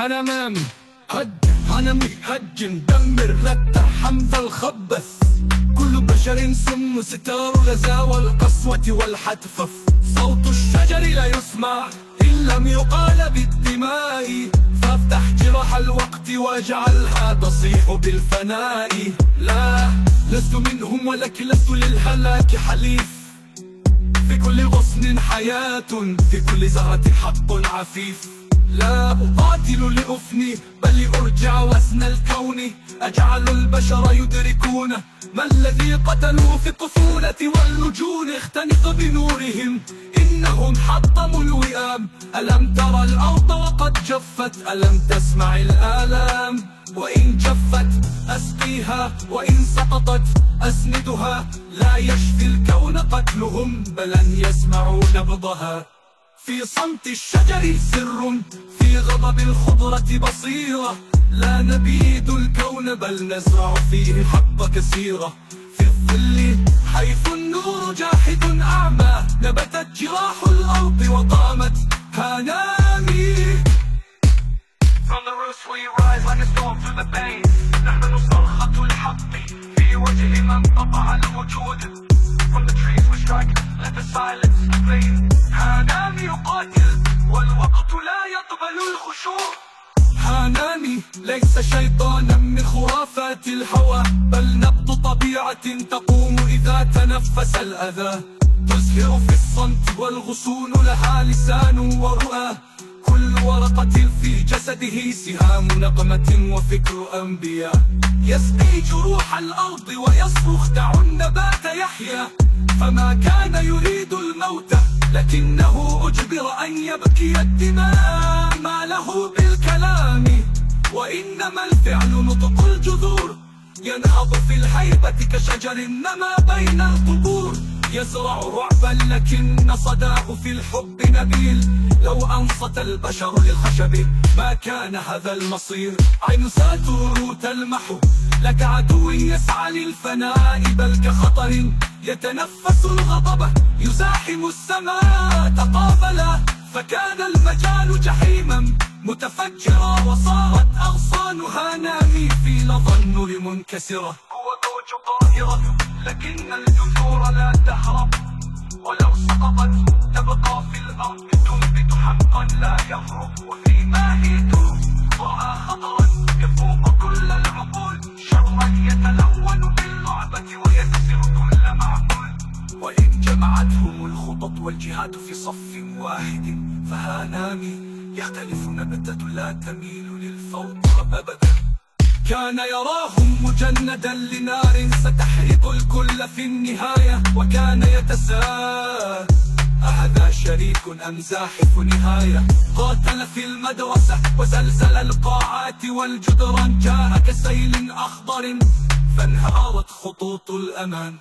هنمام هج هنمي هج دمر رتح حمد الخبث. كل بشر سم ستار لزا والقسوة والحتفف صوت الشجر لا يسمع إن لم يقال بالدماء. فافتح جراح الوقت واجعلها تصيح بالفناء. لا لست منهم ولكن لست للهلاك حليف. في كل غصن حياة في كل زهرة حق عفيف. لا أقاتل لأفني بل لأرجع وزن الكون. أجعل البشر يدركون ما الذي قتلوا في الطفولة واللجون اختنق بنورهم إنهم حطموا الوئام ألم ترى الأرض وقد جفت؟ ألم تسمع الآلام؟ وإن جفت أسقيها. وإن سقطت أسندها. لا يشفي الكون قتلهم بل أن يسمعوا نبضها. في صمت الشجر سر في غضب الخضرة بصيرة. لا نبيد الكون بل نزرع فيه حق كثيرة. في الظل حيث النور جاحد أعمى نبتت جراح الأرض وقامت هنامي From the roots we rise like a storm through the veins. نحن صرخة الحق في وجه من قطع الوجود. From the trees we strike let the silence plain هنام يقاتل والوقت لا يقبل الخشوع. هاناني ليس شيطانا من خرافات الهوى بل نبض طبيعة تقوم إذا تنفس الأذى. تزهر في الصمت والغصون لها لسان ورؤى. كل ورقة في جسده سهام نقمة وفكر أنبياء. يسقي جروح الأرض ويصرخ دعوا النبات يحيا. فما كان يريد الموت لكنه أجبر أن يبكي الدماء. ما له بالكلام وإنما الفعل نطق الجذور. ينهض في الهيبة كشجر نما بين القبور. يزرع رعبا لكن صداه في الحب نبيل. لو أنصت البشر للخشب. ما كان هذا المصير. عين ساتور تلمح لك عدو يسعى للفناء بل كخطر يتنفس الغضب. يزاحم السماء تقابلا فكان المجال جحيما. متفجرا وصارت أغصانها. نامي في لظى النور منكسرة. هو موج طائرة لكن الجذور لا تهرب. ولو سقطت تبقى في الأرض تنبت حقا لا وفي ماهيته رأى خطرا يفوق كل العقول شرا يتلون باللعبة ويكسر كل معقول وإن جمعتهم الخطط والجهاد في صف واحد فهانامي يختلف نبتة لا تميل للفوق أبدا كان يراهم مجندا لنار ستحرق الكل في النهاية وكان يتساءل أهذا شريك أم زاحف نهاية. قاتل في المدرسة وزلزل القاعات والجدران. جاء كسيل أخضر فانهارت خطوط الأمان.